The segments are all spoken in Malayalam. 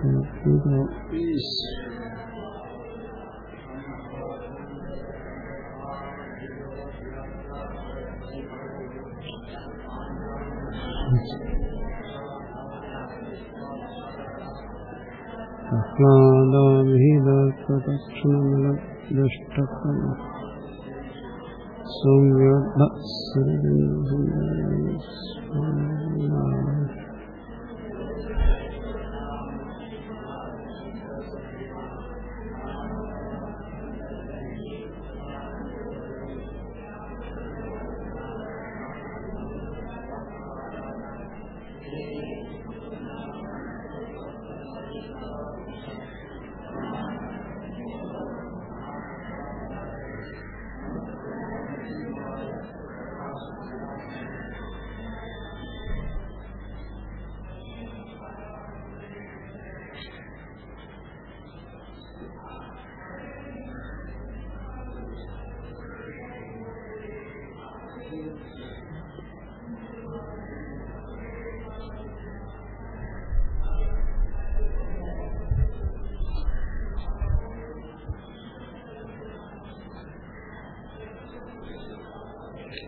एक मिनट प्रदक्षिणमलदृष्टकम् संयोद्ध सृजन्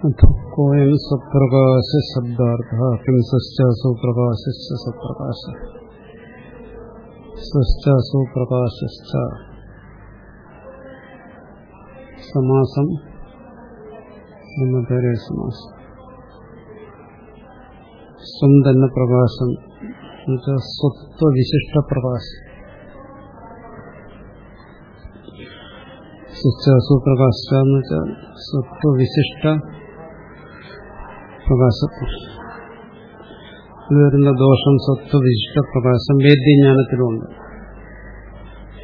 സൗമ്യോദ്ധ കോയം സപ്രകാശ ശബ്ദാർത്ഥ കിം സശ്ചാസു പ്രകാശ സപ്രകാശ സശ്ചാസു പ്രകാശ സമാസം എന്നതേരെ സമാസം സ്വം തന്നെ പ്രകാശം എന്നുവെച്ചാൽ സ്വത്വവിശിഷ്ട പ്രകാശം സശ്ചാസു പ്രകാശ എന്ന് വെച്ചാൽ സ്വത്വവിശിഷ്ട പ്രകാശത്വം ഇത് വരുന്ന ദോഷം സത്വവിശിഷ്ട പ്രകാശം വേദ്യജ്ഞാനത്തിലുണ്ട്.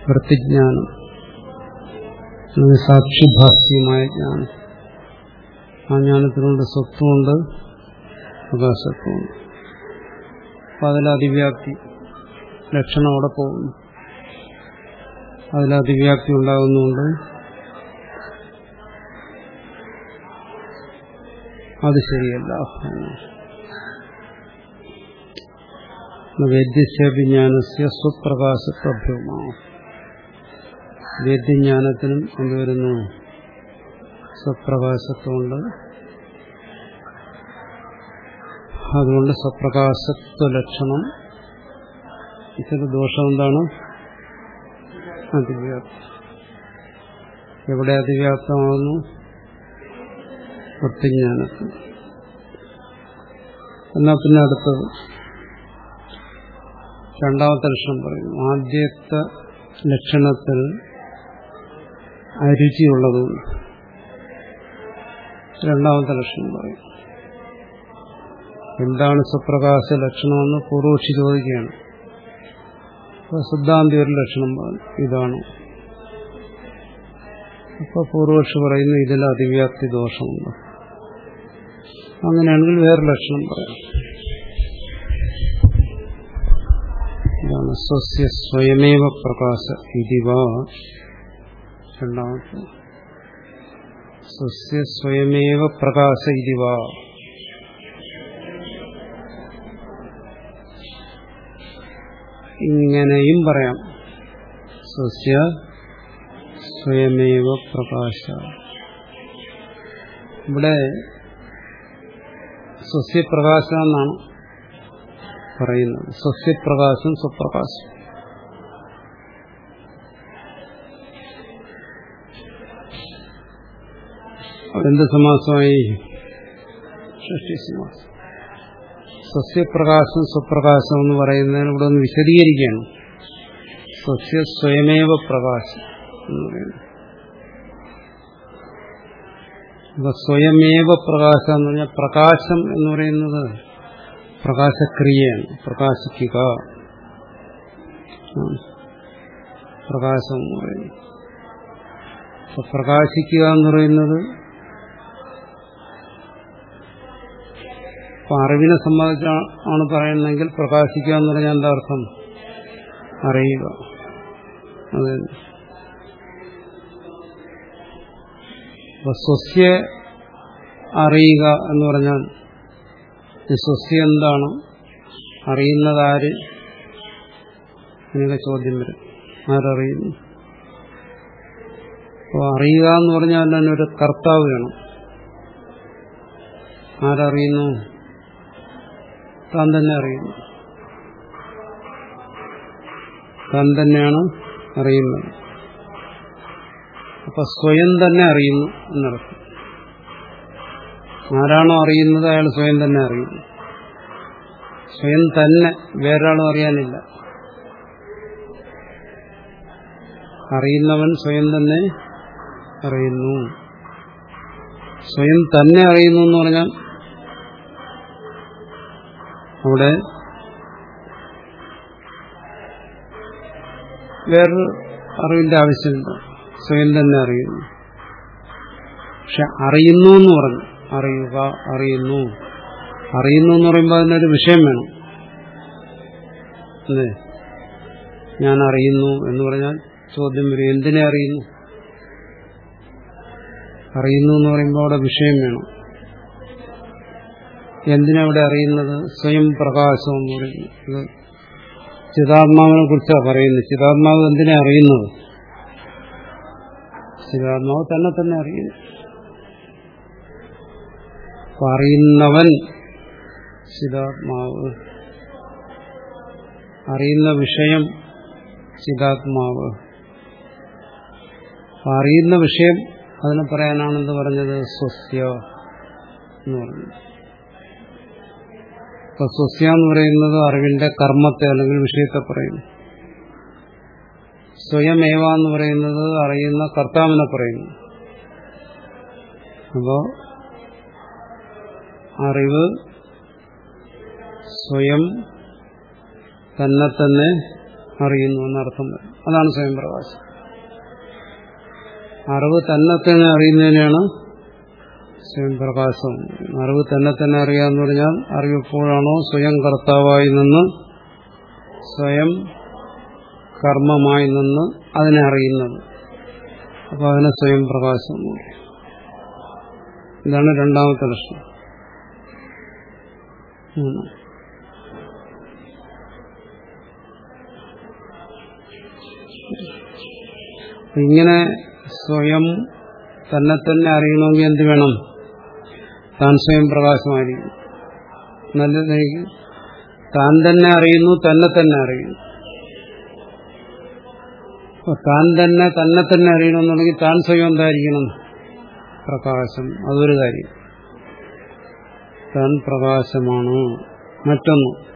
വൃത്തിജ്ഞാനം സാക്ഷിഭാസ്യമായ ജ്ഞാനം. ആ ജ്ഞാനത്തിനുണ്ട് സ്വത്വമുണ്ട് പ്രകാശത്വമുണ്ട്. അപ്പം അതിലതിവ്യാപ്തി ലക്ഷണം അവിടെ പോകുന്നു. അതിലതിവ്യാപ്തി ഉണ്ടാകുന്നുണ്ട്. അത് ശരിയല്ല. വേദ്യസ്യജ്ഞാനസ്യ സ്വപ്രകാശത്വഭ്യമാണ് വേദ്യജ്ഞാനത്തിനും എന്തുവരുന്നു സ്വപ്രകാശത്വമുണ്ട്. അതുകൊണ്ട് സ്വപ്രകാശത്വ ലക്ഷണം ഇതിന്റെ ദോഷം എന്താണ്? അതിവ്യാപ്തം. എവിടെ അതിവ്യാപ്തമാകുന്നു? വൃത്തിജ്ഞാനത്തിൽ എന്നാ പിന്നെ അടുത്തത്? രണ്ടാമത്തെ ലക്ഷണം പറയും ആദ്യത്തെ ലക്ഷണത്തിൽ അരുചിയുള്ളതും. രണ്ടാമത്തെ ലക്ഷണം പറയും എന്താണ് സുപ്രകാശ ലക്ഷണമെന്ന് പൂർവക്ഷി ചോദിക്കുകയാണ്. സിദ്ധാന്തി ഒരു ലക്ഷണം ഇതാണ്. അപ്പൊ പൂർവക്ഷി പറയുന്നു ഇതിൽ അതിവ്യാപ്തി ദോഷമുണ്ട്. അങ്ങനെയാണെങ്കിൽ വേറെ ലക്ഷണം പറയാം. സ്വസ്യ സ്വയമേവ പ്രകാശ ഇതിവ. രണ്ടാമത്തെ. സ്വസ്യ സ്വയമേവ പ്രകാശ ഇതിവ. ഇങ്ങനെയും പറയാം. സ്വസ്യ സ്വയമേവ പ്രകാശ. ഇവിടെ സ്വസ്യപ്രകാശ എന്നാണ് പറയുന്നത്. സ്വസ്യപ്രകാശം സ്വപ്രകാശം. എന്ത് സമാസമായി? ഷഷ്ടി സമാസം. സസ്യപ്രകാശം സ്വപ്രകാശം എന്ന് പറയുന്നതിന് ഇവിടെ ഒന്ന് വിശദീകരിക്കുകയാണ്. സസ്യ സ്വയമേവ പ്രകാശം എന്ന് പറയുന്നത്. അപ്പൊ സ്വയമേവ പ്രകാശം എന്ന് പറഞ്ഞാൽ പ്രകാശം എന്ന് പറയുന്നത് പ്രകാശക്രിയയാണ്. പ്രകാശിക്കുക. പ്രകാശം അപ്പൊ പ്രകാശിക്കുക എന്ന് പറയുന്നത് അപ്പൊ അറിവിനെ സംബന്ധിച്ചാണ് പറയുന്നതെങ്കിൽ പ്രകാശിക്കുക എന്ന് പറഞ്ഞാൽ എന്താ അർത്ഥം? അറിയുക. അത്. അപ്പൊ സ്വസ്യ അറിയുക എന്ന് പറഞ്ഞാൽ സ്വസ്യ എന്താണ് അറിയുന്നതാര് എന്നൊക്കെ ചോദ്യം വരും. ആരറിയുന്നു? അപ്പോൾ അറിയുക എന്ന് പറഞ്ഞാൽ തന്നെ ഒരു കർത്താവ് വേണം. ആരറിയുന്നു? താൻ തന്നെ അറിയുന്നു. താൻ തന്നെയാണ് അറിയുന്നത്. അപ്പൊ സ്വയം തന്നെ അറിയുന്നു എന്നർത്ഥം. ആരാണോ അറിയുന്നത് അയാൾ സ്വയം തന്നെ അറിയുന്നു സ്വയം തന്നെ വേറൊരാളും അറിയാനില്ല. അറിയുന്നവൻ സ്വയം തന്നെ അറിയുന്നു. സ്വയം തന്നെ അറിയുന്നു എന്ന് പറഞ്ഞാൽ അവിടെ വേറൊരു അറിവിന്റെ ആവശ്യമില്ല. സ്വയം തന്നെ അറിയുന്നു. പക്ഷെ അറിയുന്നു എന്ന് പറഞ്ഞു. അറിയുക അറിയുന്നു. അറിയുന്നു എന്ന് പറയുമ്പോൾ അതിനൊരു വിഷയം വേണം. അല്ലേ ഞാൻ അറിയുന്നു എന്ന് പറഞ്ഞാൽ ചോദ്യം വരും. എന്തിനെ അറിയുന്നു? അറിയുന്നു എന്ന് പറയുമ്പോൾ അവിടെ വിഷയം വേണം. എന്തിനവിടെ അറിയുന്നത്? സ്വയം പ്രകാശം എന്ന് പറയുന്നു ചിതാത്മാവിനെ കുറിച്ചാണ് പറയുന്നത്. ചിതാത്മാവ് എന്തിനെ അറിയുന്നത്? ചിതാത്മാവ് തന്നെ തന്നെ അറിയുന്നു അറിയുന്നവൻ ചിതാത്മാവ്. അറിയുന്ന വിഷയം ചിതാത്മാവ്. അറിയുന്ന വിഷയം അതിനെ പറയാനാണെന്ന് പറഞ്ഞത് സ്വസ്യ എന്ന് പറഞ്ഞു. അപ്പൊ സ്വസ്യ എന്ന് പറയുന്നത് അറിവിന്റെ കർമ്മത്തെ അല്ലെങ്കിൽ വിഷയത്തെ പറയുന്നു. സ്വയമേവ എന്ന് പറയുന്നത് അറിയുന്ന കർത്താവിനെ പറയുന്നു. അപ്പോ അറിവ് സ്വയം തന്നെ തന്നെ അറിയുന്നു എന്നർത്ഥം അതാണ് സ്വയം പ്രകാശം. അറിവ് തന്നെ തന്നെ അറിയുന്നതിനാണ് സ്വയം പ്രകാശം. അറിവ് തന്നെ തന്നെ അറിയാന്ന് പറഞ്ഞാൽ അറിവ് എപ്പോഴാണോ സ്വയം കർത്താവായി നിന്ന് സ്വയം കർമ്മമായി നിന്ന് അതിനെ അറിയുന്നത്. അപ്പൊ അതിനെ സ്വയം പ്രകാശം ഇതാണ് രണ്ടാമത്തെ ലക്ഷണം ഇങ്ങനെ സ്വയം തന്നെ തന്നെ അറിയണമെങ്കിൽ എന്ത് വേണം? താൻ സ്വയം പ്രകാശമായിരിക്കും നല്ലതായിരിക്കും താൻ തന്നെ അറിയുന്നു തന്നെ തന്നെ അറിയുന്നു. താൻ തന്നെ തന്നെ തന്നെ അറിയണമെന്നുണ്ടെങ്കിൽ താൻ സ്വയം എന്തായിരിക്കണം? പ്രകാശം. അതൊരു കാര്യം. താൻ പ്രകാശമാണ്. മറ്റൊന്ന്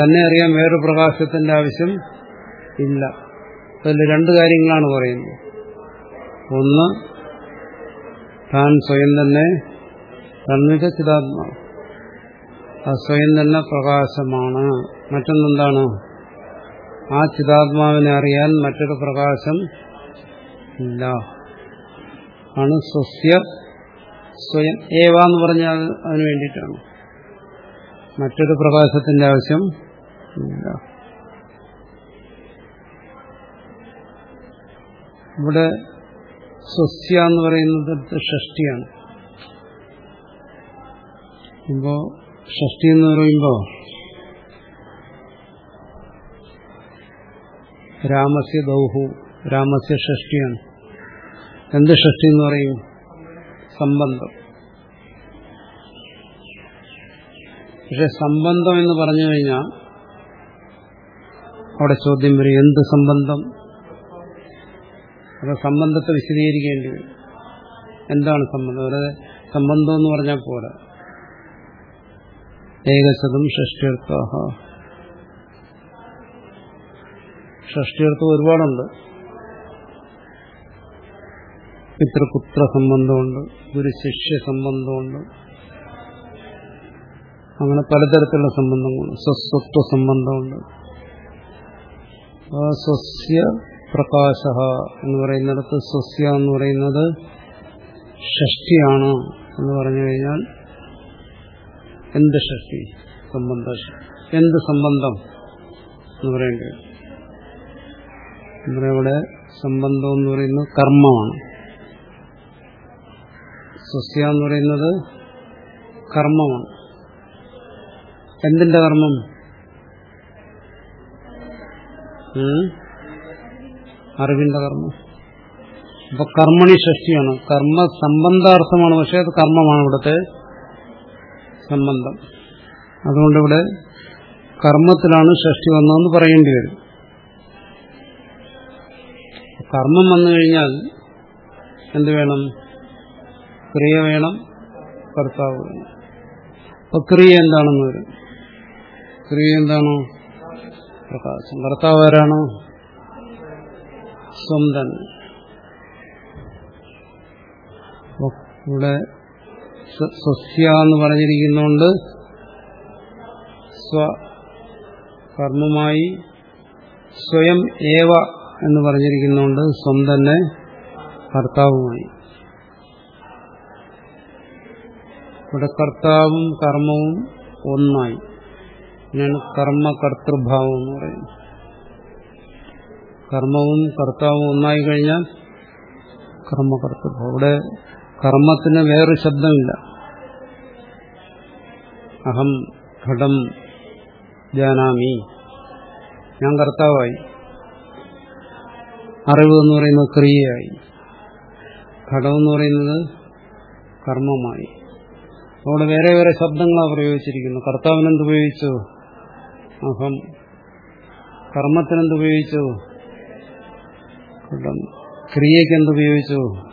തന്നെ അറിയാൻ വേറൊരു പ്രകാശത്തിന്റെ ആവശ്യം ഇല്ല. അതിൽ രണ്ട് കാര്യങ്ങളാണ് പറയുന്നത്. ഒന്ന് താൻ സ്വയം തന്നെ തന്നിച്ച ചിതാത്മാവ് ആ സ്വയം തന്നെ പ്രകാശമാണ്. മറ്റൊന്നെന്താണ്? ആ ചിതാത്മാവിനെ അറിയാൻ മറ്റൊരു പ്രകാശം ഇല്ല. ആണ് സ്വസ്യ സ്വയം ഏവ എന്ന് പറഞ്ഞാൽ അതിനു വേണ്ടിയിട്ടാണ്. മറ്റൊരു പ്രകാശത്തിന്റെ ആവശ്യം ഇല്ല. ഇവിടെ സ്വസ്യ എന്ന് പറയുന്നത് ഷഷ്ടിയാണ്. അപ്പോ ഷഷ്ടി എന്ന് പറയുമ്പോ രാമസ്യ ദൗഹു രാമസ്യ ഷഷ്ടിയാണ് എന്ത് ഷഷ്ടി എന്ന് പറയും? സംബന്ധം. പക്ഷെ സംബന്ധം എന്ന് പറഞ്ഞു കഴിഞ്ഞാൽ അവിടെ ചോദ്യം വരും എന്ത് സംബന്ധം? അത് സംബന്ധത്തെ വിശദീകരിക്കേണ്ടി വരും. എന്താണ് സംബന്ധം? അതായത് സംബന്ധം എന്ന് പറഞ്ഞാൽ പോരാ. ഏകശതം ഷഷ്ടിയർത്ഥാഹ ഷഷ്ടിയർത്ഥം ഒരുപാടുണ്ട്. പിതൃപുത്ര സംബന്ധമുണ്ട് ഗുരുശിഷ്യ സംബന്ധമുണ്ട്. അങ്ങനെ പലതരത്തിലുള്ള സംബന്ധങ്ങളുണ്ട്. സ്വസ്വത്വ സംബന്ധമുണ്ട്. സ്വസ്യ പ്രകാശ എന്ന് പറയുന്നിടത്ത് സ്വസ്യ എന്ന് പറയുന്നത് ഷഷ്ടിയാണ് എന്ന് പറഞ്ഞു കഴിഞ്ഞാൽ എന്ത് ഷഷ്ടി? സംബന്ധ എന്ത് സംബന്ധം എന്ന് പറയേണ്ടി നമ്മുടെ ഇവിടെ സംബന്ധം എന്ന് പറയുന്നത് കർമ്മമാണ്. സസ്യ എന്ന് പറയുന്നത് കർമ്മമാണ്. എന്തിന്റെ കർമ്മം? അറിവിന്റെ കർമ്മം. അപ്പൊ കർമ്മണി ഷഷ്ടിയാണ് കർമ്മ സംബന്ധാർത്ഥമാണ് പക്ഷെ അത് കർമ്മമാണ് ഇവിടുത്തെ സംബന്ധം. അതുകൊണ്ട് ഇവിടെ കർമ്മത്തിലാണ് ഷഷ്ടി വന്നതെന്ന് പറയേണ്ടി വരും. കർമ്മം വന്നു കഴിഞ്ഞാൽ എന്ത് വേണം? ക്രിയ വേണം കർത്താവ് വേണം. അപ്പൊ ക്രിയ എന്താണെന്ന് വരും? ക്രിയ എന്താണോ? പ്രകാശം. കർത്താവ് ആരാണോ? സ്വന്തം ഇവിടെ സ്വസ്യ എന്ന് പറഞ്ഞിരിക്കുന്നതുകൊണ്ട് സ്വ കർമ്മമായി സ്വയം ഏവ എന്ന് പറഞ്ഞിരിക്കുന്നതുകൊണ്ട് സ്വന്തം കർത്താവുമായി ഇവിടെ കർത്താവും കർമ്മവും ഒന്നായി. ഇതിനാണ് കർമ്മ കർത്തൃഭാവം എന്ന് പറയുന്നത്. കർമ്മവും കർത്താവും ഒന്നായി കഴിഞ്ഞാൽ കർമ്മകർത്തൃഭാവം. ഇവിടെ കർമ്മത്തിന് വേറെ ശബ്ദമില്ല. അഹം ഘടം ജാനാമി. ഞാൻ കർത്താവായി. അറിവ് എന്ന് പറയുന്നത് ക്രിയയായി. ഘടം എന്ന് പറയുന്നത് കർമ്മമായി. അവിടെ വേറെ വേറെ ശബ്ദങ്ങളാണ് പ്രയോഗിച്ചിരിക്കുന്നു കർത്താവിനെന്ത് ഉപയോഗിച്ചു? അഹം കർമ്മത്തിനെന്ത് ഉപയോഗിച്ചു? ഘടം. ക്രിയയ്ക്ക് എന്ത് ഉപയോഗിച്ചു?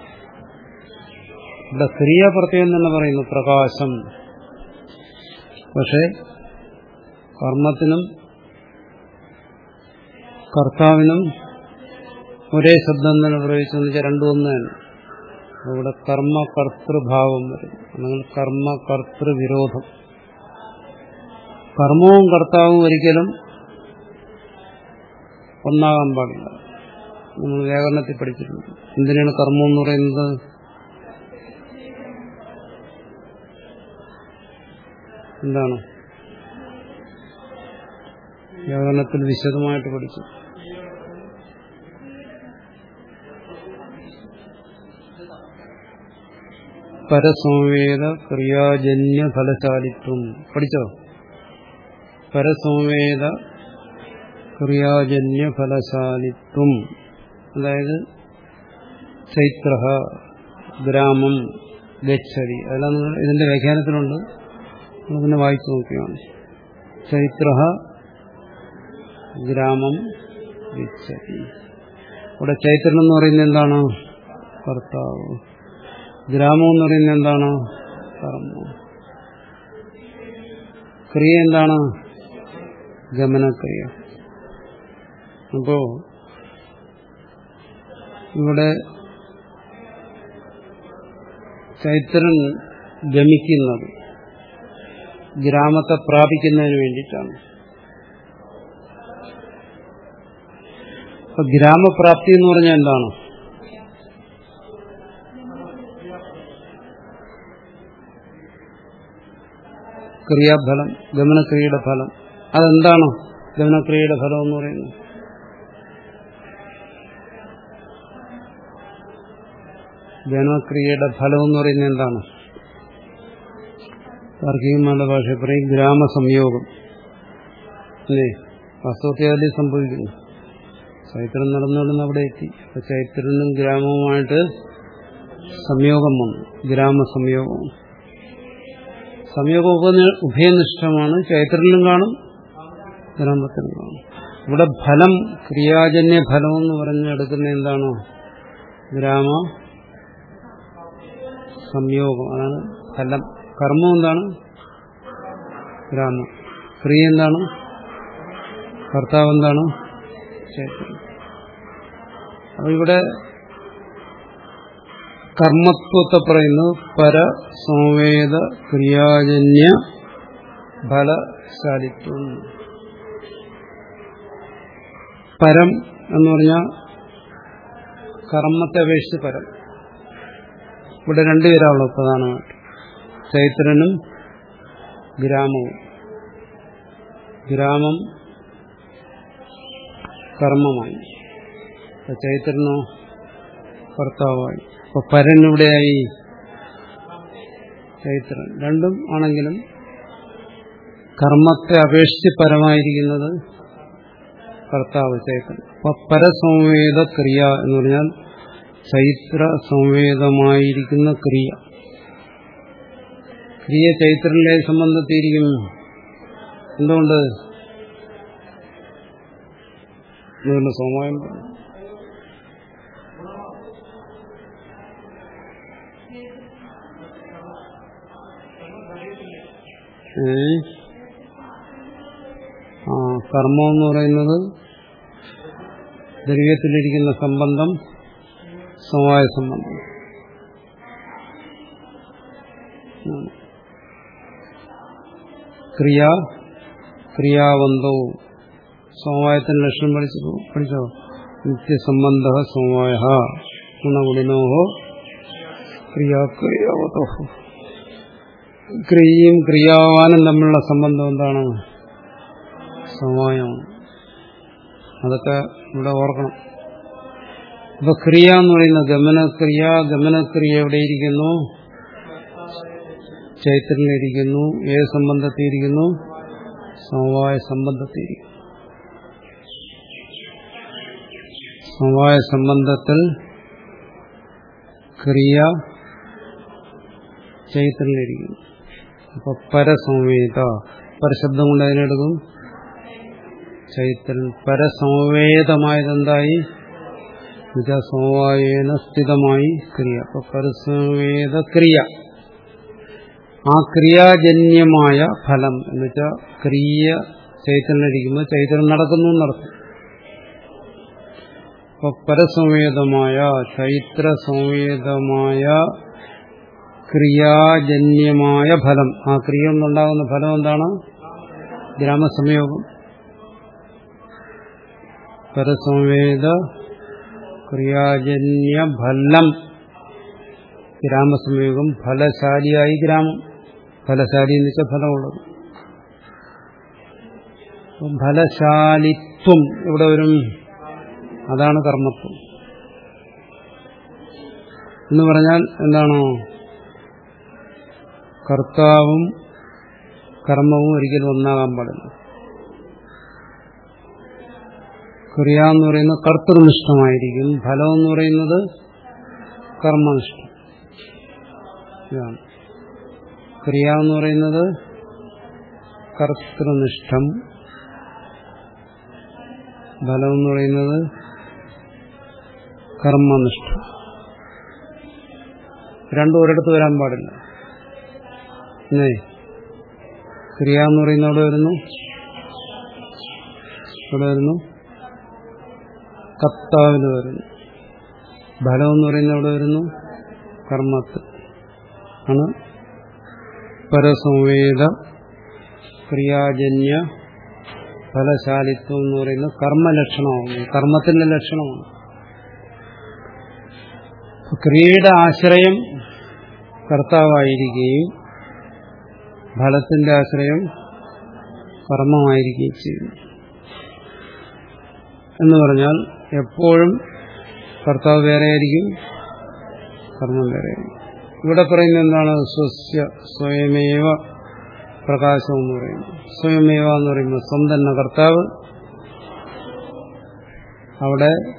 ഇവിടെ ക്രിയ പ്രത്യേകം തന്നെ പറയുന്നു പ്രകാശം. പക്ഷെ കർമ്മത്തിനും കർത്താവിനും ഒരേ ശബ്ദം തന്നെ പ്രയോഗിച്ചെന്ന് വെച്ചാൽ രണ്ടും ഒന്ന് തന്നെ. അവിടെ കർമ്മ കർത്തൃഭാവം വരും. അല്ലെങ്കിൽ കർമ്മ കർത്തൃവിരോധം കർമ്മവും കർത്താവും ഒരിക്കലും ഒന്നാകാൻ പാടില്ല. നമ്മൾ വ്യാകരണത്തിൽ പഠിച്ചിട്ടുണ്ട്. എന്തിനാണ് കർമ്മം എന്ന് പറയുന്നത്? എന്താണ്? വ്യാകരണത്തിൽ വിശദമായിട്ട് പഠിച്ചു. പരസംവേദ ക്രിയാജന്യ ഫലശാലിത്വം. പഠിച്ചോ? പരസംവേദ ക്രിയാജന്യ ഫലശാലിത്വം. അതായത് ചൈത്ര ഗ്രാമം ഗച്ഛതി അതെല്ലാം നിങ്ങൾ ഇതിന്റെ വ്യാഖ്യാനത്തിലുണ്ട്. നമ്മളതിനെ വായിച്ചു നോക്കിയാണ്. ചൈത്ര ഗ്രാമം ഗച്ഛതി ഇവിടെ ചൈത്രൻ എന്ന് പറയുന്നത് എന്താണ്? കർത്താവ്. ഗ്രാമം എന്ന് പറയുന്നത് എന്താണ്? ക്രിയ എന്താണ്? ഗമനക്രിയ. അപ്പോ ഇവിടെ ചൈത്രൻ ഗമിക്കുന്നത് ഗ്രാമത്തെ പ്രാപിക്കുന്നതിന് വേണ്ടിയിട്ടാണ്. അപ്പൊ ഗ്രാമപ്രാപ്തി എന്ന് പറഞ്ഞാൽ എന്താണ്? ക്രിയാഫലം ഗമനക്രിയയുടെ ഫലം. അതെന്താണ് ഗമനക്രിയയുടെ ഫലം എന്ന് പറയുന്നത്? ഗമനക്രിയയുടെ ഫലം എന്ന് പറയുന്നത് എന്താണ്? താർക്കികന്മാരുടെ ഭാഷ പറയും ഗ്രാമസംയോഗം. അല്ലേ? വാസ്തവത്തെ അതിൽ സംഭവിക്കുന്നു. ചൈത്രം നടന്നു അവിടെ എത്തി അപ്പൊ ചൈത്രനും ഗ്രാമവുമായിട്ട് സംയോഗം വന്നു. ഗ്രാമസംയോഗം. സംയോഗം ഉഭയനിഷ്ഠമാണ് ചൈത്രനിലും കാണും ഗ്രാമത്തിലും കാണും. ഇവിടെ ഫലം ക്രിയാജന്യ ഫലം എന്ന് പറഞ്ഞെടുക്കുന്ന എന്താണ്? ഗ്രാമ സംയോഗം അതാണ് ഫലം. കർമ്മം എന്താണ്? ഗ്രാമം. ക്രിയ എന്താണ്? കർത്താവ് എന്താണ്? ക്ഷേത്രം അപ്പൊ ഇവിടെ കർമ്മത്വത്തെ പറയുന്നത് പര സംവേദ ക്രിയാജന്യ ഫലശാലിത്വം. പരം എന്ന് പറഞ്ഞാൽ കർമ്മത്തെ അപേക്ഷിച്ച് പരം. ഇവിടെ രണ്ടുപേരാണല്ലോ പ്രധാനമായിട്ട്. ചൈത്രനും ഗ്രാമവും. ഗ്രാമം കർമ്മമായി ചൈത്രനോ കർത്താവായി അപ്പൊ പരൻ ഇവിടെയായി. ചൈത്രൻ രണ്ടും ആണെങ്കിലും കർമ്മത്തെ അപേക്ഷിച്ച് പരമായിരിക്കുന്നത് കർത്താവ് ചൈത്രൻ അപ്പൊ പരസംവേദ ക്രിയ എന്ന് പറഞ്ഞാൽ ചൈത്ര സംവേദമായിരിക്കുന്ന ക്രിയ. ക്രിയ ചൈത്രനെ സംബന്ധിച്ചിരിക്കും എന്തുകൊണ്ട്? സോമായം പറഞ്ഞു ആ കർമ്മം എന്ന് പറയുന്നത് ദ്രവ്യത്തിലിരിക്കുന്ന സംബന്ധം സമവായ സംബന്ധം. ക്രിയ ക്രിയാവന്തോ സമവായത്തിന് ലക്ഷണം പഠിച്ചു പഠിച്ചോ? നിത്യസംബന്ധ സമവായ ഗുണഗുണിനോഹോ. ക്രിയാക്രിയാവതോ ക്രിയയും ക്രിയാവാനും തമ്മിലുള്ള സംബന്ധം എന്താണ്? സമവായമാണ് അതൊക്കെ ഇവിടെ ഓർക്കണം. അപ്പൊ ക്രിയ എന്ന് പറയുന്ന ഗമനക്രിയ ഗമനക്രിയ എവിടെയിരിക്കുന്നു ചൈത്രനിലിരിക്കുന്നു ഏത് സംബന്ധത്തിയിരിക്കുന്നു സമവായ സംബന്ധത്തിയിരിക്കുന്നു സമവായ സംബന്ധത്തിൽ ക്രിയ ചൈത്രനിലിരിക്കുന്നു അപ്പൊ പരസംവേദ. പരശബ്ദം കൊണ്ട് അതിനെടുക്കും ചൈത്രൻ പരസംവേദമായതെന്തായി? സമവായേന സ്ഥിതമായി ക്രിയ. അപ്പൊ പരസംവേദ ക്രിയ. ആ ക്രിയാജന്യമായ ഫലം എന്ന് വെച്ചാൽ ക്രിയ ചൈതന്യടിക്കുമ്പോൾ ചൈതന്യം നടക്കുന്നു നടക്കും അപ്പൊ പരസംവേദമായ ചൈത്ര ക്രിയാജന്യമായ ഫലം. ആ ക്രിയ കൊണ്ടുണ്ടാകുന്ന ഫലം എന്താണ്? ഗ്രാമസംയോഗം. പരസംവേദ ക്രിയാജന്യ ഫലം ഗ്രാമസംയോഗം ഫലശാലിയായി ഗ്രാമം. ഫലശാലി എന്ന് വെച്ചാൽ ഫലമുള്ളത്. ഫലശാലിത്വം ഇവിടെ വരും? അതാണ് കർമ്മത്വം. എന്ന് പറഞ്ഞാൽ എന്താണോ? കർത്താവും കർമ്മവും ഒരിക്കലും ഒന്നാകാൻ പാടില്ല. ക്രിയ എന്ന് പറയുന്നത് കർത്തൃനിഷ്ഠമായിരിക്കും. ഫലം എന്ന് പറയുന്നത് കർമ്മനിഷ്ഠം. ക്രിയ എന്ന് പറയുന്നത് കർത്തൃനിഷ്ഠം. ഫലം എന്ന് പറയുന്നത് കർമ്മനിഷ്ഠം. രണ്ടും ഒരിടത്ത് വരാൻ പാടില്ല. എന്നേ ക്രിയ എന്ന് പറയുന്ന അവിടെ വരുന്നു? അവിടെ വരുന്നു? കർത്താവിൽ വരുന്നു. ഫലം എന്ന് പറയുന്ന അവിടെ വരുന്നു? കർമ്മത്ത് ആണ്. പരസംവേദ ക്രിയാജന്യ ഫലശാലിത്വം എന്ന് പറയുന്നത് കർമ്മലക്ഷണമാണ്. കർമ്മത്തിന്റെ ലക്ഷണമാണ്. ക്രിയയുടെ ആശ്രയം കർത്താവായിരിക്കുകയും ഫലത്തിന്റെ ആശ്രയം കർമ്മമായിരിക്കുകയും ചെയ്യുന്നു. എന്ന് പറഞ്ഞാൽ എപ്പോഴും കർത്താവ് വേറെയായിരിക്കും കർമ്മം വേറെയായിരിക്കും. ഇവിടെ പറയുന്നത് എന്താണ്? സ്വസ്യ സ്വയമേവ പ്രകാശം എന്ന് പറയുന്നത്. സ്വയമേവ എന്ന് പറയുമ്പോൾ സ്വന്തം കർത്താവ് അവിടെ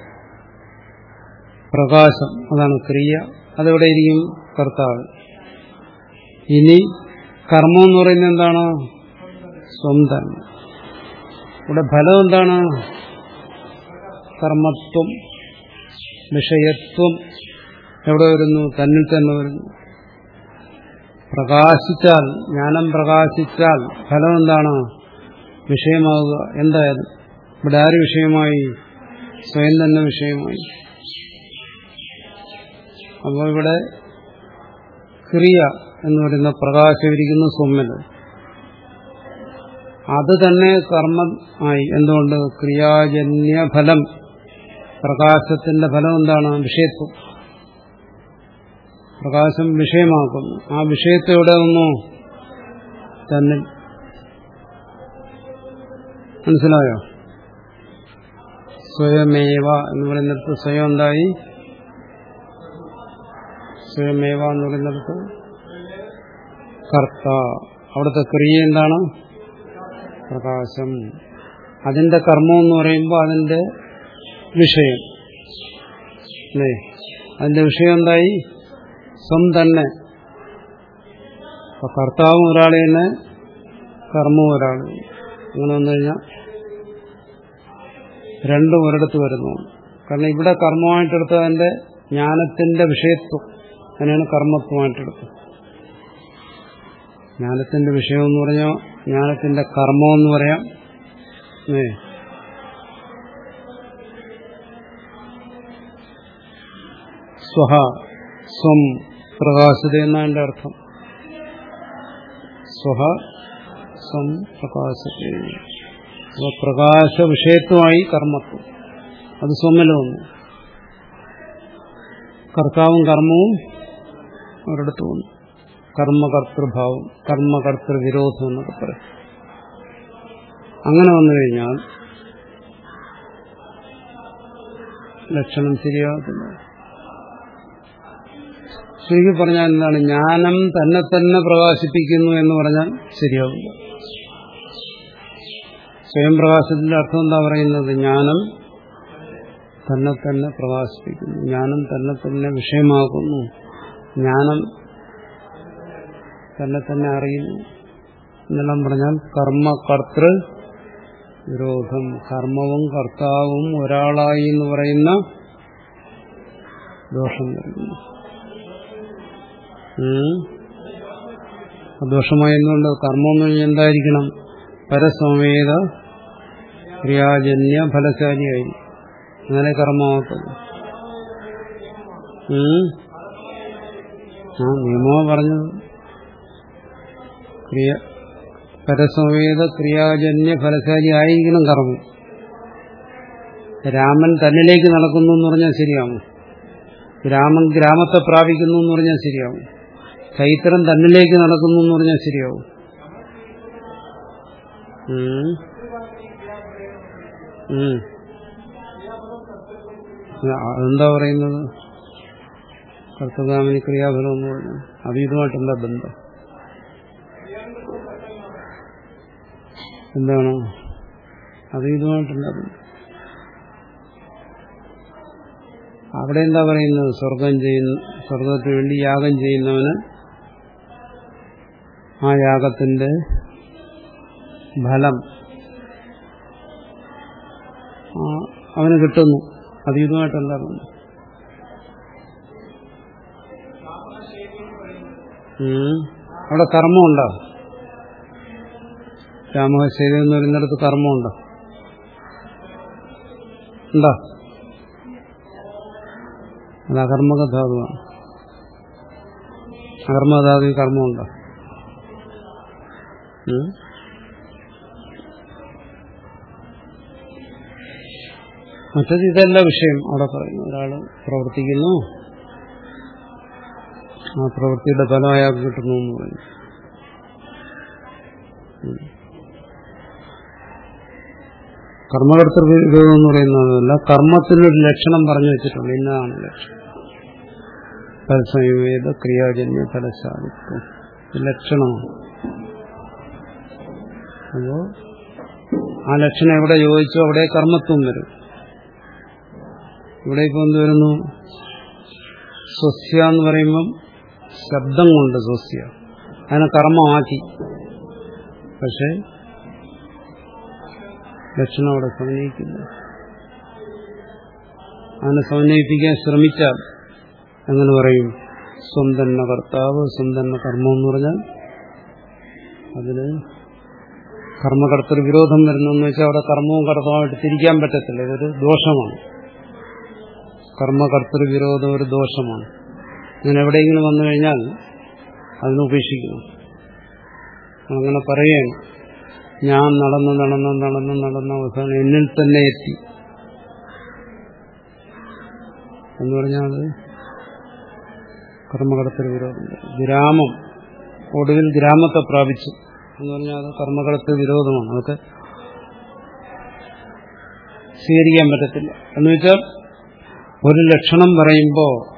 പ്രകാശം അതാണ് ക്രിയ. അതെവിടെയിരിക്കും? കർത്താവ്. ഇനി കർമ്മം എന്ന് പറയുന്നത് എന്താണ്? സ്വന്തം. ഇവിടെ ഫലം എന്താണ്? കർമ്മത്വം വിഷയത്വം എവിടെ വരുന്നു? തന്നിൽ തന്നെ വരുന്നു. പ്രകാശിച്ചാൽ ജ്ഞാനം പ്രകാശിച്ചാൽ ഫലം എന്താണ്? വിഷയമാവുക. എന്തായാലും ഇവിടെ ആര് വിഷയമായി? സ്വയം തന്നെ വിഷയമായി. അപ്പോൾ ഇവിടെ ക്രിയ എന്ന് പറയുന്ന പ്രകാശമിരിക്കുന്ന സ്വമ്മൽ അത് തന്നെ കർമ്മം ആയി. എന്തുകൊണ്ട്? ക്രിയാജന്യ ഫലം പ്രകാശത്തിന്റെ ഫലം എന്താണ്? വിഷയത്വം. പ്രകാശം വിഷയമാക്കുന്നു. ആ വിഷയത്തെ എവിടെ വന്നു തന്നെ മനസ്സിലായോ? സ്വയമേവ എന്ന് പറയുന്നിടത്ത് സ്വയം എന്തായി? സ്വയമേവ എന്ന് പറയുന്നിടത്ത് കർത്ത. അവിടുത്തെ ക്രിയ എന്താണ്? പ്രകാശം. അതിന്റെ കർമ്മം എന്ന് പറയുമ്പോൾ അതിന്റെ വിഷയം. അല്ലേ? അതിന്റെ വിഷയം എന്തായി? സ്വം തന്നെ. അപ്പൊ കർത്താവും ഒരാൾ തന്നെ കർമ്മവും ഒരാൾ അങ്ങനെ വന്നു കഴിഞ്ഞാൽ രണ്ടും ഒരിടത്ത് വരുന്നു. കാരണം ഇവിടെ കർമ്മമായിട്ടെടുത്ത അതിന്റെ ജ്ഞാനത്തിന്റെ വിഷയത്വം. അതിനാണ് കർമ്മത്വമായിട്ടെടുത്തത്. ജ്ഞാനത്തിന്റെ വിഷയം എന്ന് പറഞ്ഞാൽ ജ്ഞാനത്തിന്റെ കർമ്മം എന്ന് പറയാം. ഏ. സ്വഹ സ്വം പ്രകാശത എന്നാണ് എന്റെ അർത്ഥം. സ്വഹ സ്വം പ്രകാശത. അപ്പൊ പ്രകാശ വിഷയത്വമായി കർമ്മത്വം. അത് സ്വമ്മല വന്നു കർത്താവും കർമ്മവും അവരുടെ വന്നു കർമ്മകർത്തൃഭാവം കർമ്മകർത്തൃവിരോധം എന്നൊക്കെ പറയും. അങ്ങനെ വന്നു കഴിഞ്ഞാൽ ലക്ഷണം ശരിയാകത്തില്ല. ശരിക്കും പറഞ്ഞാൽ എന്താണ്? ജ്ഞാനം തന്നെ തന്നെ പ്രകാശിപ്പിക്കുന്നു എന്ന് പറഞ്ഞാൽ ശരിയാവില്ല. സ്വയം പ്രകാശത്തിന്റെ അർത്ഥം എന്താ പറയുന്നത്? ജ്ഞാനം തന്നെ തന്നെ പ്രകാശിപ്പിക്കുന്നു. ജ്ഞാനം തന്നെ തന്നെ വിഷയമാകുന്നു ജ്ഞാനം തന്നെ തന്നെ അറിയുന്നു. എന്നെല്ലാം പറഞ്ഞാൽ കർമ്മകർത്തൃ വിരോധം. കർമ്മവും കർത്താവും ഒരാളായി എന്ന് പറയുന്ന ദോഷം വരുന്നു. ദോഷമായതുകൊണ്ട് കർമ്മം എന്തായിരിക്കണം? പരസമേത ക്രിയാജന്യ ഫലശാലിയായി. അങ്ങനെ കർമ്മമാക്കുന്നു. നിയമോ പറഞ്ഞത്. ക്രിയ പരസമേത ക്രിയാജന്യ ഫലശാലി ആയിരിക്കണം കർമ്മം. രാമൻ തന്നിലേക്ക് നടക്കുന്നു എന്ന് പറഞ്ഞാൽ ശരിയാവും. രാമൻ ഗ്രാമത്തെ പ്രാപിക്കുന്നു എന്ന് പറഞ്ഞാൽ ശരിയാവും. ചൈത്രം തന്നിലേക്ക് നടക്കുന്നു എന്ന് പറഞ്ഞാൽ ശരിയാവും. അതെന്താ പറയുന്നത്? കർത്തകാമിനി ക്രിയാഫലം എന്ന് പറഞ്ഞു അത് ഇതുമായിട്ടെന്താ ബന്ധം? എന്താണ്? അത് ഇതുമായിട്ടെന്താ ബന്ധം അവിടെ എന്താ പറയുന്നത്? സ്വർഗം ചെയ്യുന്ന സ്വർഗത്തിന് വേണ്ടി യാഗം ചെയ്യുന്നവന് ആ യാഗത്തിന്റെ ഫലം അവന് കിട്ടുന്നു. അത് ഇതുമായിട്ടല്ല അവിടെ കർമ്മമുണ്ടോ രാമഹശേരി എന്ന് പറയുന്നിടത്ത് കർമ്മമുണ്ടോ? ഉണ്ടോ? അത് അകർമ്മകധാതുവാണ് അകർമ്മധാതു കർമ്മമുണ്ടോ? മറ്റത് ഇതല്ല വിഷയം അവിടെ പറയുന്നു. ഒരാൾ പ്രവർത്തിക്കുന്നു. ആ പ്രവൃത്തിയുടെ ഫലം കിട്ടുന്നു എന്ന് പറയുന്നു. കർമ്മകർത്തൃവിരോധം എന്ന് പറയുന്നതല്ല കർമ്മത്തിനൊരു ലക്ഷണം പറഞ്ഞു വെച്ചിട്ടുണ്ട്. ഇന്നതാണ് ലക്ഷണം. ഫലസംവേദ ക്രിയാജന്യ ഫലശാലിത്വം ലക്ഷണമാണ്. അപ്പോ ആ ലക്ഷണം എവിടെ ചോദിച്ചോ അവിടെ കർമ്മത്വം വരും. ഇവിടെ ഇപ്പൊ എന്ത് വരുന്നു? സ്വസ്യ എന്ന് പറയുമ്പം ശബ്ദം കൊണ്ട് സ്വസ്യ. അതിനെ കർമ്മമാക്കി. പക്ഷെ ലക്ഷണം അവിടെ സമന്വയിക്കുന്നു. അങ്ങനെ സമന്വയിപ്പിക്കാൻ ശ്രമിച്ചാൽ അങ്ങനെ പറയും സ്വന്തം കർത്താവ് സ്വന്തം കർമ്മം എന്ന് പറഞ്ഞാൽ അതിന് കർമ്മകർത്തൃ വിരോധം വരുന്നെന്ന് വെച്ചാൽ അവിടെ കർമ്മവും കർത്തവുമായിട്ട് തിരിക്കാൻ പറ്റത്തില്ല. ഇതൊരു ദോഷമാണ്. കർമ്മകർത്തൃ വിരോധം ഒരു ദോഷമാണ്. അങ്ങനെ എവിടെയെങ്കിലും വന്നു കഴിഞ്ഞാൽ അതിനെ ഉപേക്ഷിക്കുന്നു. അങ്ങനെ പറയുകയാണ് ഞാൻ നടന്ന് നടന്ന് നടന്ന് നടന്ന അവസാനം എന്നിൽ തന്നെ എത്തി. എന്ന് പറഞ്ഞാൽ കർമ്മകടത്തിൽ വിരോധം. ഗ്രാമം ഒടുവിൽ ഗ്രാമത്തെ പ്രാപിച്ചു. എന്ന് പറഞ്ഞാൽ അത് കർമ്മകടത്തിൽ വിരോധമാണ്. അതൊക്കെ സ്വീകരിക്കാൻ പറ്റത്തില്ല. എന്ന് വെച്ചാൽ ഒരു ലക്ഷണം പറയുമ്പോൾ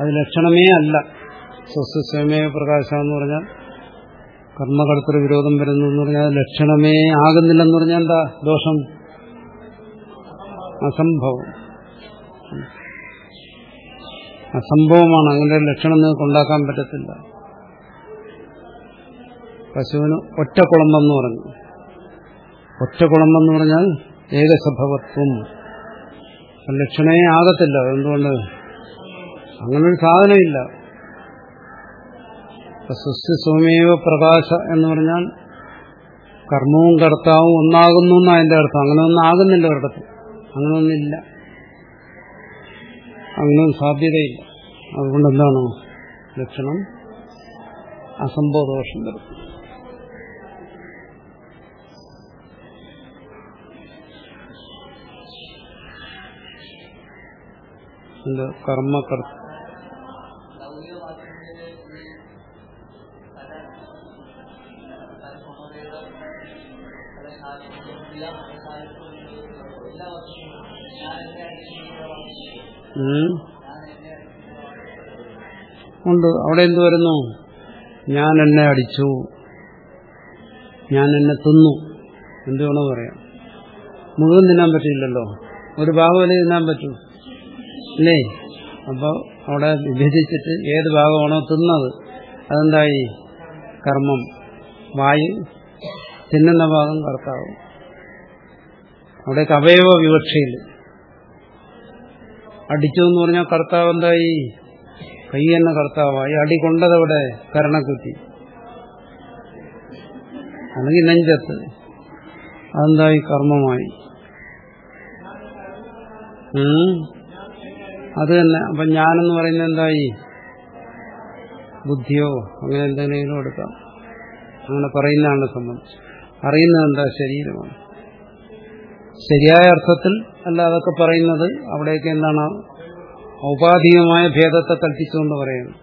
അത് ലക്ഷണമേ അല്ല. സ്വസ്വയമേ പ്രകാശം എന്ന് പറഞ്ഞാൽ കർമ്മകർത്തൃ വിരോധം വരുന്നു എന്ന് പറഞ്ഞാൽ ലക്ഷണമേ ആകുന്നില്ലെന്ന് പറഞ്ഞാൽ എന്താ ദോഷം? അസംഭവം. അസംഭവമാണ്. അങ്ങനെ ലക്ഷണം നിങ്ങൾക്ക് ഉണ്ടാക്കാൻ പറ്റത്തില്ല. പശുവിന് ഒറ്റ കുളമ്പെന്ന് പറഞ്ഞു. ഒറ്റ കുളമ്പെന്ന് പറഞ്ഞാൽ ഏകസഭവത്വം. ലക്ഷണേ ആകത്തില്ല. എന്തുകൊണ്ട്? അങ്ങനൊരു സാധനമില്ല. സ്വസ്യ സ്വമേവ പ്രകാശ എന്ന് പറഞ്ഞാൽ കർമ്മവും കർത്താവും ഒന്നാകുന്നു എന്നാണ് അർത്ഥം. അങ്ങനെ ഒന്നും ആകുന്നില്ല ഒരിടത്ത്. അങ്ങനെ ഒന്നില്ല. അങ്ങനെയൊന്നും സാധ്യതയില്ല. അതുകൊണ്ട് എന്താണ് ലക്ഷണം? അസംബോധോഷം വരും. കർമ്മകർത്ത ഉണ്ട്. അവിടെ എന്ത് വരുന്നു? ഞാൻ എന്നെ അടിച്ചു. ഞാൻ എന്നെ തിന്നു. എന്തുവേണോ പറയാം. മുഴുവൻ തിന്നാൻ പറ്റില്ലല്ലോ ഒരു ഭാഗം ഭാഗമല്ലേ തിന്നാൻ പറ്റൂ. അല്ലേ അപ്പോൾ അവിടെ വിഭജിച്ചിട്ട് ഏത് ഭാഗമാണോ തിന്നത്. അതെന്തായി? കർമ്മം. വായു തിന്നുന്ന ഭാഗം കർത്താവ്. അവിടേക്ക് അവയവ വിവക്ഷയിൽ. അടിച്ചു എന്ന് പറഞ്ഞാൽ കർത്താവ് എന്തായി കൈ തന്നെ കർത്താവായി അടി കൊണ്ടതവിടെ കരണക്കുറ്റി. അല്ലെങ്കിൽ നെഞ്ചത്ത്. അതെന്തായി കർമ്മമായി? അത് തന്നെ. അപ്പൊ ഞാനെന്ന് പറയുന്നത് എന്തായി ബുദ്ധിയോ അങ്ങനെ എന്തെങ്കിലും എടുക്കാം. അങ്ങനെ പറയുന്നതാണ് സംബന്ധിച്ച് അറിയുന്നത് എന്താ? ശരീരമാണ്. ശരിയായ അർത്ഥത്തിൽ അല്ല അതൊക്കെ പറയുന്നത്. അവിടേക്ക് എന്താണ്? ഔപാധികമായ ഭേദത്തെ കൽപ്പിച്ചുകൊണ്ട് പറയുന്നു.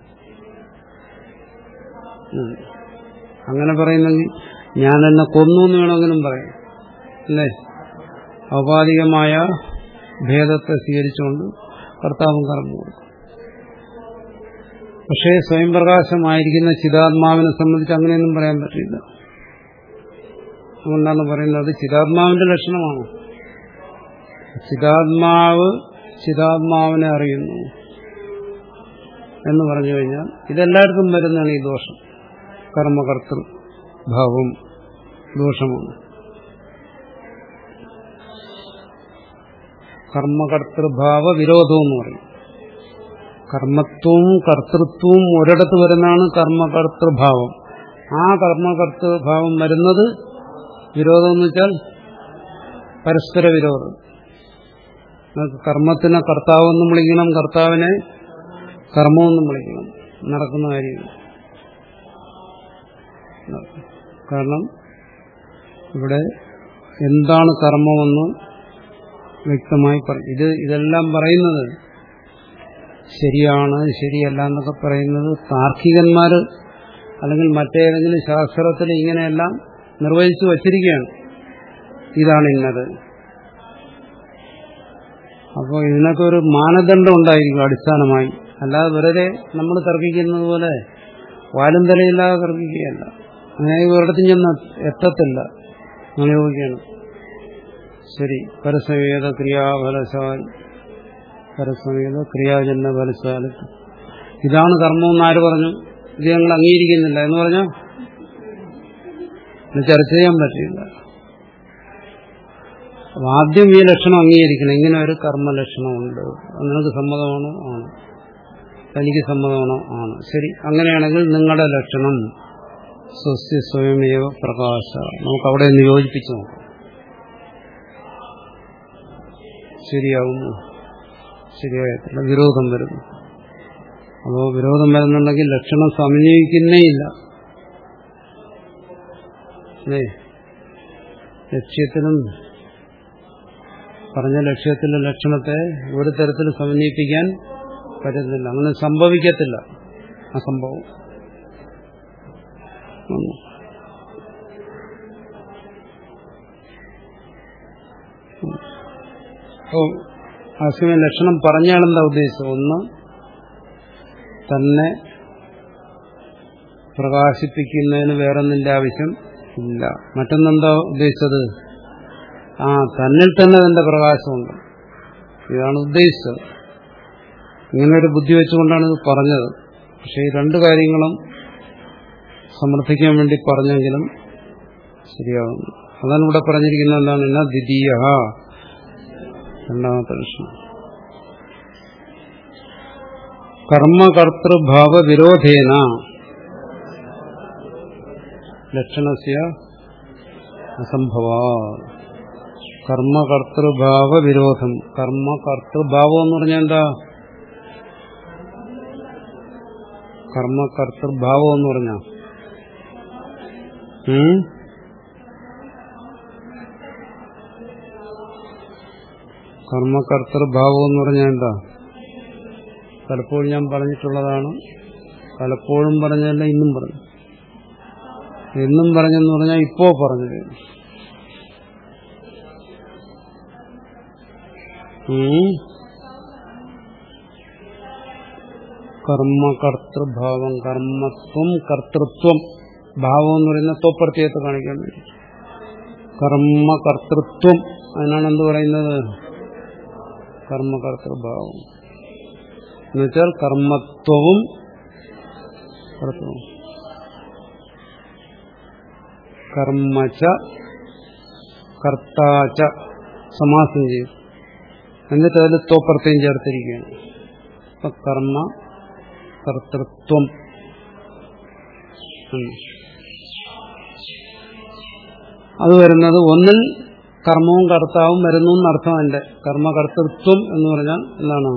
അങ്ങനെ പറയുന്നെങ്കിൽ ഞാൻ എന്നെ കൊന്നു എന്ന് വേണമെങ്കിലും പറയാം. അല്ലേ? ഔപാധികമായ ഭേദത്തെ സ്വീകരിച്ചുകൊണ്ട് കർത്താവും കർമ്മം കൊടുക്കും. പക്ഷേ സ്വയംപ്രകാശമായിരിക്കുന്ന ചിതാത്മാവിനെ സംബന്ധിച്ച് അങ്ങനെയൊന്നും പറയാൻ പറ്റില്ല. അതുകൊണ്ടാണ് പറയുന്നത് ചിതാത്മാവിന്റെ ലക്ഷണമാണ്. ചിതാത്മാവ് ചിതാത്മാവിനെ അറിയുന്നു എന്ന് പറഞ്ഞു കഴിഞ്ഞാൽ ഇതെല്ലായിടത്തും വരുന്നതാണ് ഈ ദോഷം. കർമ്മകർത്തൃ ഭാവം ദോഷമാണ്. കർമ്മകർത്തൃഭാവ വിരോധം എന്ന് പറയും. കർമ്മത്വവും കർത്തൃത്വവും ഒരിടത്ത് വരുന്നതാണ് കർമ്മകർത്തൃഭാവം. ആ കർമ്മകർത്തൃഭാവം വരുന്നത് വിരോധം എന്ന് വെച്ചാൽ പരസ്പര വിരോധം. കർമ്മത്തിന് കർത്താവെന്നും വിളിക്കണം കർത്താവിനെ കർമ്മമെന്നും വിളിക്കണം. നടക്കുന്ന കാര്യങ്ങൾ. കാരണം ഇവിടെ എന്താണ് കർമ്മമെന്ന് വ്യക്തമായി പറയും ഇത് ഇതെല്ലാം പറയുന്നത് ശരിയാണ് ശരിയല്ല എന്നൊക്കെ പറയുന്നത് താർക്കികന്മാർ അല്ലെങ്കിൽ മറ്റേതെങ്കിലും ശാസ്ത്രത്തിൽ ഇങ്ങനെയെല്ലാം നിർവഹിച്ചു വച്ചിരിക്കുകയാണ്. ഇതാണ് ഇന്നത്. അപ്പോൾ ഇതിനൊക്കെ ഒരു മാനദണ്ഡം ഉണ്ടായിരിക്കും അടിസ്ഥാനമായി. അല്ലാതെ വെറുതെ നമ്മൾ തർക്കിക്കുന്നത് പോലെ വാലും തലയില്ലാതെ തർക്കിക്കുകയല്ല. അങ്ങനെ ഒരിടത്തും ചെന്ന് എത്തത്തില്ല. അങ്ങനെ ചോദിക്കുകയാണ് ശരി. പരസമേത ക്രിയാഫലശാൽ. പരസമേത ക്രിയാജന്യ ഫലശാല ഇതാണ് കർമ്മം ആര് പറഞ്ഞു? ഇത് ഞങ്ങൾ അംഗീകരിക്കുന്നില്ല. എന്ന് പറഞ്ഞാൽ ചർച്ച ചെയ്യാൻ പറ്റില്ല. ആദ്യം ഈ ലക്ഷണം അംഗീകരിക്കണം. ഇങ്ങനെ ഒരു കർമ്മലക്ഷണമുണ്ട് നിനക്ക് സമ്മതമാണോ? ആണ്. തനിക്ക് സമ്മതമാണോ? ആണ്. ശരി. അങ്ങനെയാണെങ്കിൽ നിങ്ങളുടെ ലക്ഷണം സ്വസ്യ സ്വയമേവ പ്രകാശ. നമുക്ക് അവിടെ നിന്ന് യോജിപ്പിച്ചു നോക്കാം. ശരിയാവുന്നു. ശരിയായിട്ടില്ല. വിരോധം വരുന്നു. അപ്പോൾ വിരോധം വരുന്നുണ്ടെങ്കിൽ ലക്ഷണം സമന്വയിക്കുന്നേ ഇല്ല ലക്ഷ്യത്തിനും പറഞ്ഞ ലക്ഷ്യത്തിലെ ലക്ഷണത്തെ ഒരു തരത്തിൽ സമന്വയിപ്പിക്കാൻ പറ്റത്തില്ല. അങ്ങനെ സംഭവിക്കത്തില്ല ആ സംഭവം. അപ്പോൾ അസുഖ ലക്ഷണം പറഞ്ഞാണെന്താ ഉദ്ദേശം ഒന്ന് തന്നെ പ്രകാശിപ്പിക്കുന്നതിന് വേറൊന്നിന്റെ ആവശ്യം ഇല്ല. മറ്റൊന്നെന്താ ഉദ്ദേശിച്ചത്? ആ തന്നിൽ തന്നെ തന്റെ പ്രകാശമുണ്ട്. ഇതാണ് ഉദ്ദേശിച്ചത്. ഇങ്ങനെ ഒരു ബുദ്ധി വെച്ചുകൊണ്ടാണ് ഇത് പറഞ്ഞത്. പക്ഷെ ഈ രണ്ട് കാര്യങ്ങളും സമർത്ഥിക്കാൻ വേണ്ടി പറഞ്ഞെങ്കിലും ശരിയാവും അതാണ് ഇവിടെ പറഞ്ഞിരിക്കുന്നത്. എന്താണ്? എന്നാ ദ്വിതീയ. രണ്ടാമത്തെ വിഷയം കർമ്മകർത്തൃഭാവ വിരോധേന. ലക്ഷണസ്യ അസംഭവ. കർമ്മകർത്തൃഭാവ വിരോധം കർമ്മകർത്തൃഭാവം എന്ന് പറഞ്ഞാൽ എന്താ? കർമ്മകർത്തൃഭാവം എന്ന് പറഞ്ഞ? കർമ്മകർത്തൃഭാവം എന്ന് പറഞ്ഞാൽ എന്താ? പലപ്പോഴും ഞാൻ പറഞ്ഞിട്ടുള്ളതാണ്. പലപ്പോഴും പറഞ്ഞല്ല ഇന്നും പറഞ്ഞു എന്നും പറഞ്ഞെന്ന് പറഞ്ഞാൽ ഇപ്പോ പറഞ്ഞത് കർമ്മകർത്തൃഭാവം കർമ്മത്വം കർത്തൃത്വം. ഭാവം എന്ന് പറയുന്ന തൊപ്രത്യയത്തെ കാണിക്കാൻ വേണ്ടി. കർമ്മകർത്തൃത്വം. അതിനാണ് എന്ത് പറയുന്നത്? കർമ്മകർത്തൃഭാവം. എന്നുവെച്ചാൽ കർമ്മത്വവും കർത്തവും കർമ്മച്ച കർത്താച്ച സമാസം ചെയ്തു എന്നിട്ട് അതിൽ തോപ്രത്യം ചേർത്തിരിക്കുകയാണ്. അപ്പൊ കർമ്മ കർത്തൃത്വം. അത് വരുന്നത് ഒന്നിൽ കർമ്മവും കർത്താവും വരുന്നു എന്നർത്ഥം എന്റെ കർമ്മകർത്തൃത്വം എന്ന് പറഞ്ഞാൽ എന്താണ്?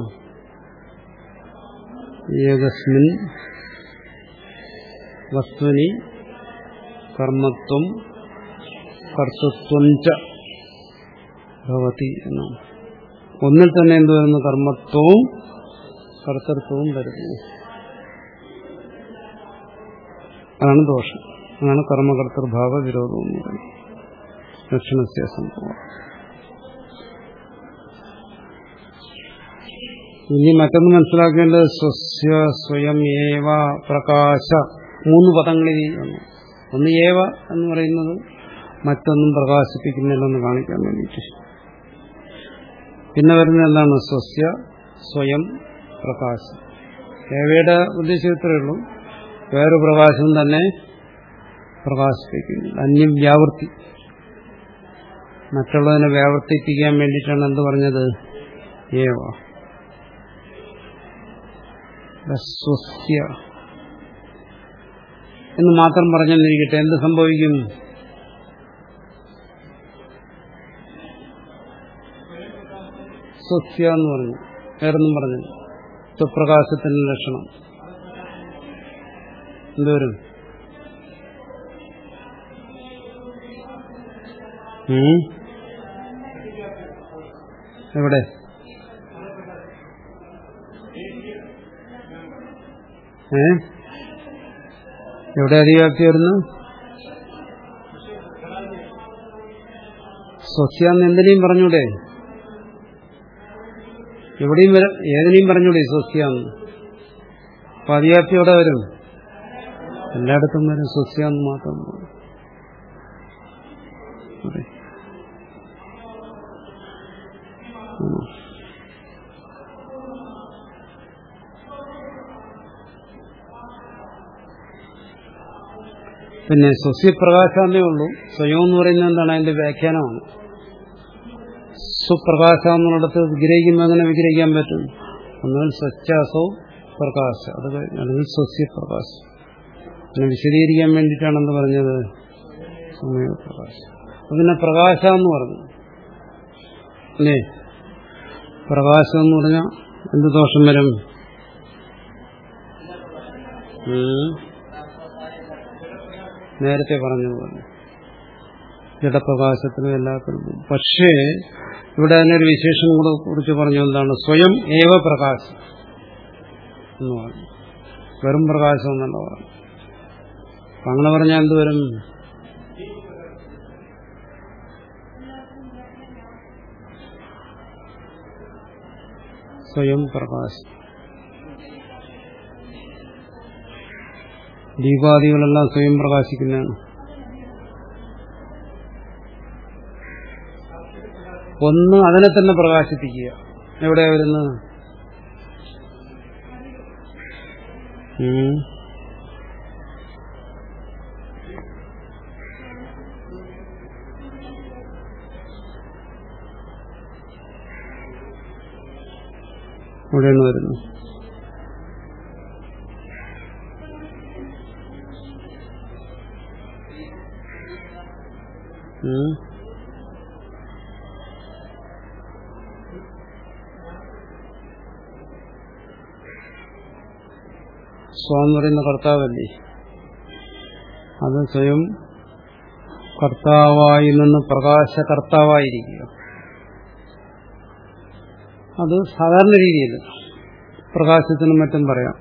ഏകസ്മിൻ വസ്തുനി കർമ്മത്വം കർത്തൃത്വം ഭവതി എന്നാണ്. ഒന്നിൽ തന്നെ എന്ത് വരുന്നു? കർമ്മത്വവും കർത്തൃത്വവും വരുന്നു. അതാണ് ദോഷം. അതാണ് കർമ്മകർത്തൃഭാവ വിരോധവും ലക്ഷണസ്യ സംഭവം. ഇനി മറ്റൊന്ന് മനസ്സിലാക്കേണ്ടത് സ്വസ്യ സ്വയം ഏവ പ്രകാശ. മൂന്ന് പദങ്ങളിൽ വന്നു ഒന്ന് ഏവ എന്ന് പറയുന്നത് മറ്റൊന്നും പ്രകാശിപ്പിക്കുന്നില്ലെന്ന് കാണിക്കാൻ വേണ്ടിയിട്ട്. പിന്നെ വരുന്ന എന്താണ്? സ്വസ്യ സ്വയം പ്രകാശം. ഏവയുടെ ഉദ്ദേശം ഇത്രയേ ഉള്ളൂ. വേറെ പ്രകാശം തന്നെ പ്രകാശിപ്പിക്കുന്നു അന്യം വ്യാവൃത്തി മറ്റുള്ളതിനെ വ്യാവർത്തിപ്പിക്കാൻ വേണ്ടിയിട്ടാണ് എന്ത് പറഞ്ഞത്? ഏവ. സ്വസ്യ എന്ന് മാത്രം പറഞ്ഞെന്നിരിക്കട്ടെ എന്ത് സംഭവിക്കും? സ്വസ്യ എന്ന് പറഞ്ഞു. വേറൊന്നും പറഞ്ഞു സ്വപ്രകാശത്തിന്റെ ലക്ഷണം. എന്തോരും എവിടെ? ഏ? എവിടെ അധികാപ്തി വരുന്നു സ്വസ്യാന്ന് എന്തിനേയും പറഞ്ഞൂടെ? എവിടെയും വരും ഏതിനേയും പറഞ്ഞൂടെ സ്വസ്യാന്ന് അപ്പൊ അധികാപ്തി എവിടെ വരും? എല്ലായിടത്തും വരും സ്വസ്യാന്ന് മാത്രം. പിന്നെ സുസ്യപ്രകാശമെന്നേ ഉള്ളൂ. സ്വയം എന്ന് പറയുന്നത് എന്താണ്? അതിന്റെ വ്യാഖ്യാനമാണ്. സുപ്രകാശ എന്നുള്ളിടത്ത് വിഗ്രഹിക്കുമ്പോൾ എങ്ങനെ വിഗ്രഹിക്കാൻ പറ്റും? ഒന്നുകിൽ സ്വച്ഛാസോ പ്രകാശ. അത് അല്ലെങ്കിൽ സ്വസ്യപ്രകാശം അതിനെ വിശദീകരിക്കാൻ വേണ്ടിയിട്ടാണെന്ന് പറഞ്ഞത് സമയപ്രകാശം. പിന്നെ പ്രകാശ എന്ന് പറഞ്ഞു. അല്ലേ പ്രകാശം എന്ന് പറഞ്ഞാൽ എന്ത് ദോഷം വരും? നേരത്തെ പറഞ്ഞതുപോലെ ജഡപ്രകാശത്തിനും എല്ലാത്തിനും. പക്ഷേ ഇവിടെ തന്നെ ഒരു വിശേഷം കൂടെ കുറിച്ച് പറഞ്ഞു സ്വയം ഏവ പ്രകാശം എന്ന് പറഞ്ഞു. വെറും പ്രകാശം എന്നല്ല പറഞ്ഞു. അങ്ങനെ പറഞ്ഞാൽ എന്ത് വരും? സ്വയം പ്രകാശം. ദീപാദികളെല്ലാം സ്വയം പ്രകാശിക്കുന്നതാണ്. ഒന്ന് അതിനെ തന്നെ പ്രകാശിപ്പിക്കുക. എവിടെയാ വരുന്നത്? ഇവിടെയാണ് വരുന്നത്? ഉം. സ്വ എന്ന് പറയുന്ന കർത്താവല്ലേ? അത് സ്വയം കർത്താവായി നിന്ന് പ്രകാശ കർത്താവായിരിക്കുക അത് സാധാരണ രീതിയിൽ പ്രകാശത്തിനും മറ്റും പറയാം.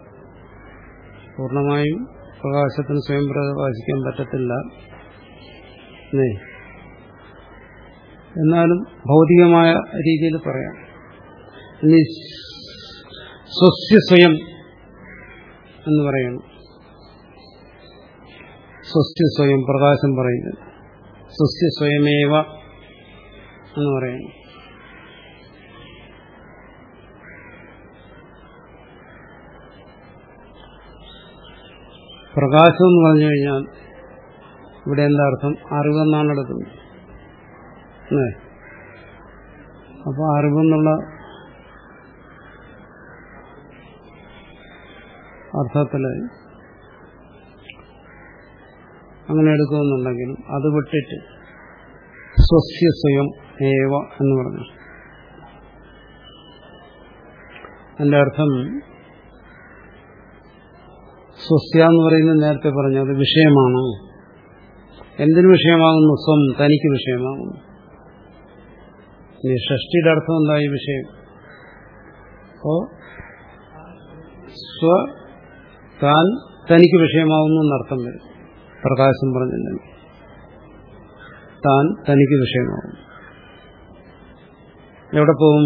പൂർണമായും പ്രകാശത്തിന് സ്വയം പ്രകാശിക്കാൻ പറ്റത്തില്ല. എന്നാലും ഭൗതികമായ രീതിയിൽ പറയാം. ഇനി സ്വസ്യ സ്വയം എന്ന് പറയണം സ്വസ്യ സ്വയം പ്രകാശം പറയുന്നത് സ്വസ്യ സ്വയമേവ എന്ന് പറയുന്നു. പ്രകാശം എന്ന് പറഞ്ഞു കഴിഞ്ഞാൽ ഇവിടെ എന്താ അർത്ഥം? അറിവെന്നാണ് എടുക്കുന്നത്. അപ്പോൾ അറിവെന്നുള്ള അർത്ഥത്തിൽ അങ്ങനെ എടുക്കുന്നുണ്ടെങ്കിലും അത് വിട്ടിട്ട് സ്വസ്യ സ്വയം ഏവ എന്ന് പറഞ്ഞു അതിന്റെ അർത്ഥം സ്വസ്യ എന്ന് പറയുന്നത് നേരത്തെ പറഞ്ഞു അത് വിഷയമാണ്. എന്തിനു വിഷയമാകുന്നു? സ്വം തനിക്ക് വിഷയമാകുന്നു. ഇനി ഷഷ്ടിയുടെ അർത്ഥം എന്താ ഈ വിഷയം? അപ്പോ സ്വ താൻ തനിക്ക് വിഷയമാവുന്നു എന്നർത്ഥം വരും. പ്രകാശം പറഞ്ഞില്ലെങ്കിൽ താൻ തനിക്ക് വിഷയമാവും എവിടെ പോവും.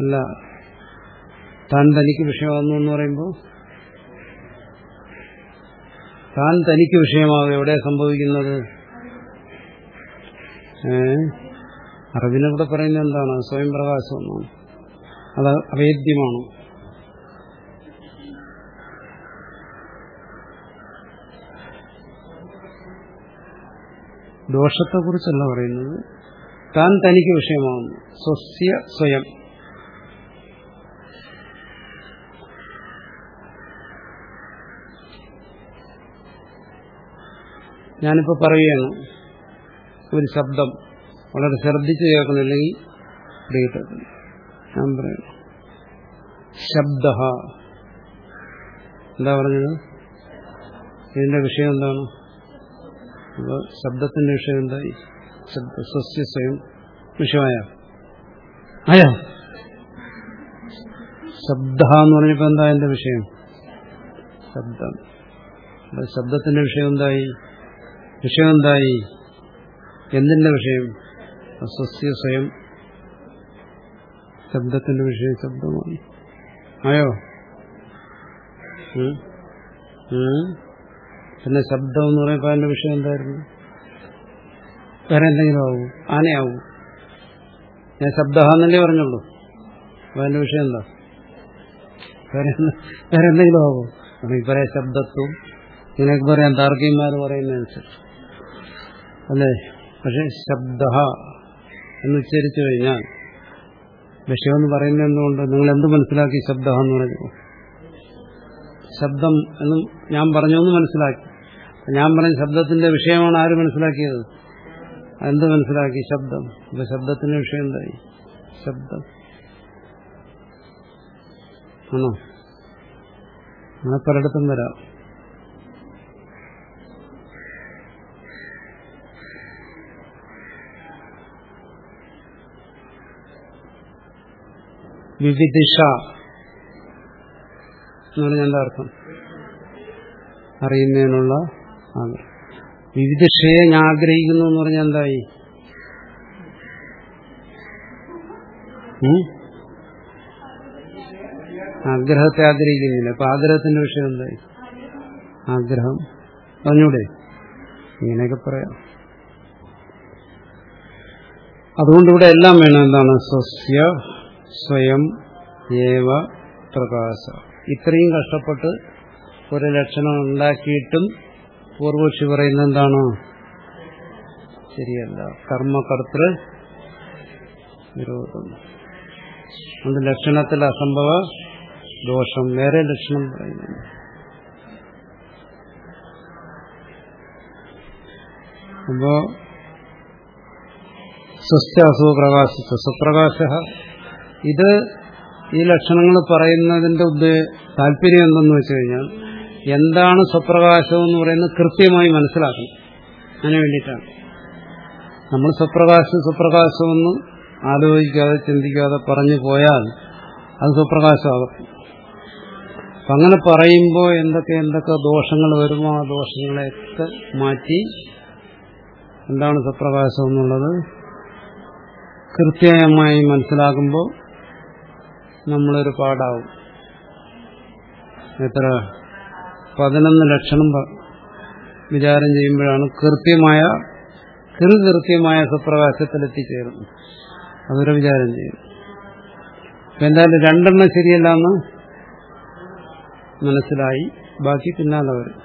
അല്ല താൻ തനിക്ക് വിഷയമാവുന്നു എന്ന് പറയുമ്പോൾ താൻ തനിക്ക് വിഷയമാകും എവിടെ സംഭവിക്കുന്നത്? അറിവിനെവിടെ പറയുന്നത് എന്താണ്? സ്വയം പ്രകാശം എന്നാണ് അത് അവേദ്യമാണ്. ദോഷത്തെക്കുറിച്ചല്ല പറയുന്നത്. താൻ തനിക്ക് വിഷയമാകുന്നു സ്വസ്യ സ്വയം. ഞാനിപ്പോ പറയുകയാണ്. ഒരു ശബ്ദം വളരെ ശ്രദ്ധിച്ച് കേൾക്കുന്നില്ലെങ്കിൽ പിടികിട്ടത്തില്ല ഞാൻ പറയുന്നു. ശബ്ദ എന്താ പറഞ്ഞത്? ഇതിന്റെ വിഷയം എന്താണ്? ശബ്ദത്തിന്റെ വിഷയം എന്തായി? ശബ്ദ സസ്യ സ്വയം വിഷയമായ. അയാ ശബ്ദ എന്ന് പറഞ്ഞപ്പോ എന്താ എന്റെ വിഷയം? ശബ്ദം. ശബ്ദത്തിന്റെ വിഷയം എന്തായി? വിഷയം എന്തായി എന്തിന്റെ വിഷയം? അസ്വസ്യ സ്വയം? ശബ്ദത്തിന്റെ വിഷയം ശബ്ദമാണ് ആയോ? പിന്നെ ശബ്ദം എന്ന് പറയുമ്പോൾ അതിന്റെ വിഷയം എന്തായിരുന്നു? വേറെ എന്തെങ്കിലും ആവും? ആനയാവും? ഞാൻ ശബ്ദ എന്നല്ലേ പറഞ്ഞുള്ളൂ അതിന്റെ വിഷയം എന്താ? വേറെ എന്ത്- വേറെ എന്തെങ്കിലും ആവും? ഈ പറയാം ശബ്ദത്വം ഇതിനൊക്കെ പറയാം താർക്കികന്മാർ പറയുന്നതനുസരിച്ച് അല്ലേ? പക്ഷെ ശബ്ദ എന്ന് ഉച്ചരിച്ചു കഴിഞ്ഞാൽ വിഷയമെന്ന് പറയുന്നത് എന്തുകൊണ്ട്? നിങ്ങൾ എന്ത് മനസ്സിലാക്കി ശബ്ദ എന്ന് പറഞ്ഞു? ശബ്ദം എന്നും ഞാൻ പറഞ്ഞു എന്ന് മനസ്സിലാക്കി. ഞാൻ പറഞ്ഞ ശബ്ദത്തിന്റെ വിഷയമാണ് ആര് മനസ്സിലാക്കിയത്? എന്ത് മനസ്സിലാക്കി? ശബ്ദം. അപ്പൊ ശബ്ദത്തിന്റെ വിഷയം എന്തായി? ശബ്ദം. ആണോ? അങ്ങനെ പലയിടത്തും വരാം. വിവിദിഷ എന്ന് പറഞ്ഞാൽ എന്താ അർത്ഥം? അറിയുന്നതിനുള്ള ആഗ്രഹം. ഞാൻ ആഗ്രഹിക്കുന്നു എന്ന് പറഞ്ഞാൽ എന്തായി? ആഗ്രഹത്തെ ആഗ്രഹിക്കുന്നില്ല. അപ്പൊ ആഗ്രഹത്തിന്റെ വിഷയം എന്തായി? ആഗ്രഹം. പറഞ്ഞൂടെ? ഇങ്ങനെയൊക്കെ പറയാം. അതുകൊണ്ട് ഇവിടെ എല്ലാം വേണം. എന്താണ്? സ്വസ്യ സ്വയം ഏവ പ്രകാശ. ഇത്രയും കഷ്ടപ്പെട്ട് ഒരു ലക്ഷണം ഉണ്ടാക്കിയിട്ടും പൂർവക്ഷി പറയുന്നത് എന്താണ്? ശരിയല്ല. കർമ്മകർത്തൃ വിരോധം. അത് ലക്ഷണത്തിൽ അസംഭവ ദോഷം. വേറെ ലക്ഷണം പറയുന്നു അപ്പോ സ്വസ്യാസു പ്രകാശിച്ചു സ്വപ്രകാശ ഇത് ഈ ലക്ഷണങ്ങൾ പറയുന്നതിന്റെ ഉദ്ദേ താല്പര്യം എന്തെന്ന് വെച്ച് കഴിഞ്ഞാൽ എന്താണ് സ്വപ്രകാശം എന്ന് പറയുന്നത് കൃത്യമായി മനസ്സിലാക്കണം. അതിനു വേണ്ടിയിട്ടാണ്. നമ്മൾ സ്വപ്രകാശം സ്വപ്രകാശമെന്ന് ആലോചിക്കാതെ ചിന്തിക്കാതെ പറഞ്ഞു പോയാൽ അത് സ്വപ്രകാശമാകും. അങ്ങനെ പറയുമ്പോൾ എന്തൊക്കെ എന്തൊക്കെ ദോഷങ്ങൾ വരുമോ ആ ദോഷങ്ങളെയൊക്കെ മാറ്റി എന്താണ് സ്വപ്രകാശം എന്നുള്ളത് കൃത്യമായി മനസ്സിലാക്കുമ്പോൾ നമ്മളൊരു പാടാവും എത്ര? പതിനൊന്ന് ലക്ഷണം വിചാരം ചെയ്യുമ്പോഴാണ് കൃത്യമായ കൃത്യമായ സുപ്രകാശത്തിൽ എത്തിച്ചേരുന്നു അതൊരു വിചാരം ചെയ്യും. എന്തായാലും രണ്ടെണ്ണം ശരിയല്ല എന്ന് മനസ്സിലായി. ബാക്കി പിന്നാലെ വരും.